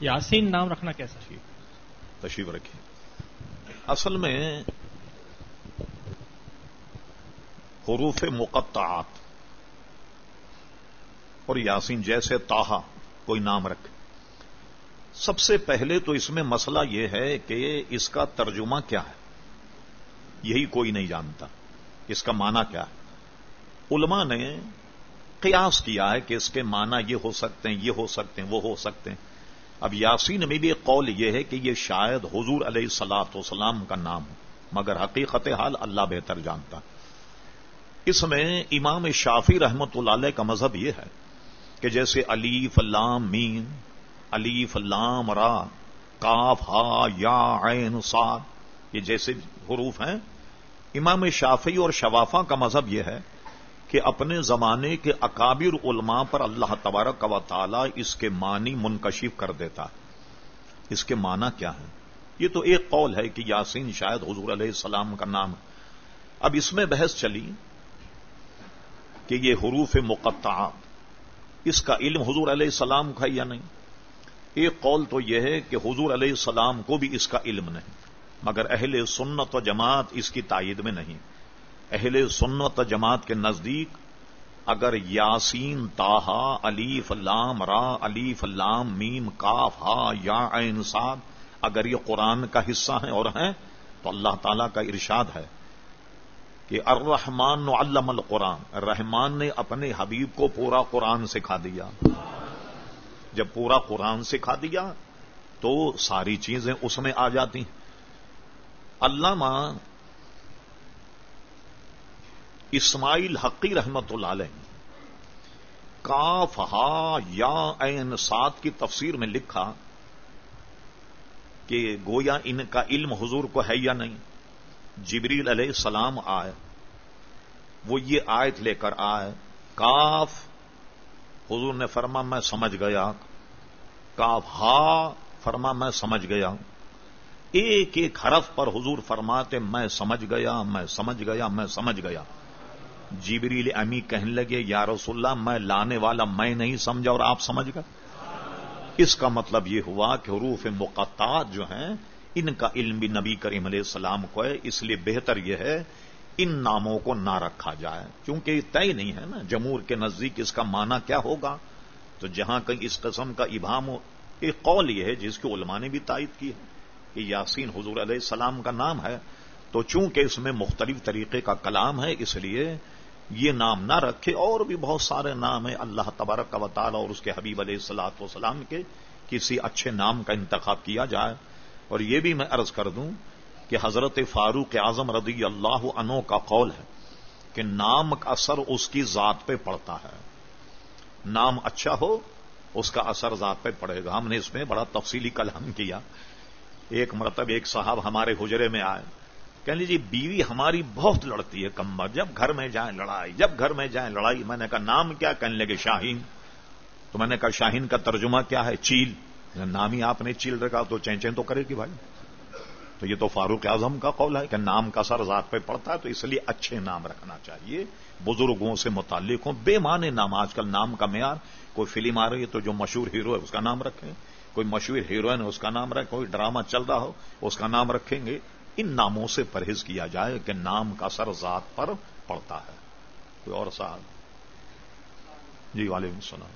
یاسین نام رکھنا کیسا تشریف رکھیں۔ اصل میں حروف مقطعات اور یاسین جیسے تاہا کوئی نام رکھے سب سے پہلے تو اس میں مسئلہ یہ ہے کہ اس کا ترجمہ کیا ہے۔ یہی کوئی نہیں جانتا۔ اس کا معنی کیا ہے؟ علماء نے قیاس کیا ہے کہ اس کے معنی یہ ہو سکتے ہیں، یہ ہو سکتے ہیں، وہ ہو سکتے ہیں۔ اب یاسین میں بھی ایک قول یہ ہے کہ یہ شاید حضور علیہ سلاۃ وسلام کا نام ہو، مگر حقیقت حال اللہ بہتر جانتا۔ اس میں امام شافی رحمت اللہ علیہ کا مذہب یہ ہے کہ جیسے علی فلام مین علی فلام را کاف ہا، یا، عین سعد یہ جیسے حروف ہیں۔ امام شافی اور شوافا کا مذہب یہ ہے کہ اپنے زمانے کے اکابر علماء پر اللہ تبارک و تعالی اس کے معنی منکشف کر دیتا۔ ہے اس کے معنی کیا ہے یہ تو ایک قول ہے کہ یاسین شاید حضور علیہ السلام کا نام ہے۔ اب اس میں بحث چلی کہ یہ حروف مقطعات اس کا علم حضور علیہ السلام کا یا نہیں؟ ایک قول تو یہ ہے کہ حضور علیہ السلام کو بھی اس کا علم نہیں، مگر اہل سنت و جماعت اس کی تائید میں نہیں۔ اہل سنت جماعت کے نزدیک اگر یاسین تاہا علی فلام را علی فلام میم، کاف، ہا، یا انساد اگر یہ قرآن کا حصہ ہیں اور ہیں، تو اللہ تعالی کا ارشاد ہے کہ الرحمان علم القرآن، رحمان نے اپنے حبیب کو پورا قرآن سکھا دیا۔ جب پورا قرآن سکھا دیا، تو ساری چیزیں اس میں آ جاتی۔ علامہ اسماعیل حقی رحمت اللہ علیہ کاف ہا یا این سات کی تفسیر میں لکھا کہ گویا ان کا علم حضور کو ہے یا نہیں؟ جبریل علیہ السلام آئے، وہ یہ آیت لے کر آئے، کاف، حضور نے فرما میں سمجھ گیا، کاف ہا فرما میں سمجھ گیا، ایک ایک حرف پر حضور فرماتے میں سمجھ گیا، میں سمجھ گیا، میں سمجھ گیا۔ جبریل امی کہنے لگے، یا رسول اللہ، میں لانے والا میں نہیں سمجھا اور آپ سمجھ گئے؟ اس کا مطلب یہ ہوا کہ حروف مقطعات جو ہیں، ان کا علم بھی نبی کریم علیہ السلام کو ہے، اس لیے بہتر یہ ہے، ان ناموں کو نہ رکھا جائے۔ کیونکہ یہ طے نہیں ہے نا، جمہور کے نزدیک اس کا معنی کیا ہوگا؟ تو جہاں کہیں اس قسم کا ابہام ہو، ایک قول یہ ہے جس کے علماء نے بھی تائید کی ہے کہ یاسین حضور علیہ السلام کا نام ہے۔ تو چونکہ اس میں مختلف طریقے کا کلام ہے، اس لیے یہ نام نہ رکھے، اور بھی بہت سارے نام ہیں اللہ تبارک کا تعالی اور اس کے حبیب علیہ السلاط وسلام کے، کسی اچھے نام کا انتخاب کیا جائے۔ اور یہ بھی میں عرض کر دوں کہ حضرت فاروق اعظم رضی اللہ عنہ کا قول ہے کہ نام کا اثر اس کی ذات پہ پڑتا ہے۔ نام اچھا ہو، اس کا اثر ذات پہ پڑے گا۔ ہم نے اس میں بڑا تفصیلی کلام کیا۔ ایک مرتب ایک صاحب ہمارے حجرے میں آئے۔ کہہ لیجیے بیوی ہماری بہت لڑتی ہے کمبر جب گھر میں جائیں لڑائی، جب گھر میں جائیں لڑائی، میں نے کہا نام کیا؟ کہنے لگے شاہین۔ تو میں نے کہا شاہین کا ترجمہ کیا ہے؟ چیل۔ نام ہی آپ نے چیل رکھا، تو چین چین تو کرے گی بھائی۔ تو یہ تو فاروق اعظم کا قول ہے کہ نام کا سر ذات پہ پڑتا ہے، تو اس لیے اچھے نام رکھنا چاہیے۔ بزرگوں سے متعلق ہوں، بے معنی نام، آج کل نام کا معیار۔ کوئی فلم آ رہی ہے تو جو مشہور ہیرو ہے، اس کا نام رکھیں۔ کوئی مشہور ہیروئن ہے، اس کا نام رکھیں۔ کوئی ڈرامہ چل رہا ہو، اس کا نام رکھیں گے۔ ان ناموں سے پرہیز کیا جائے کہ نام کا سر ذات پر پڑتا ہے۔ کوئی اور صاحب جی وعلیکم سنا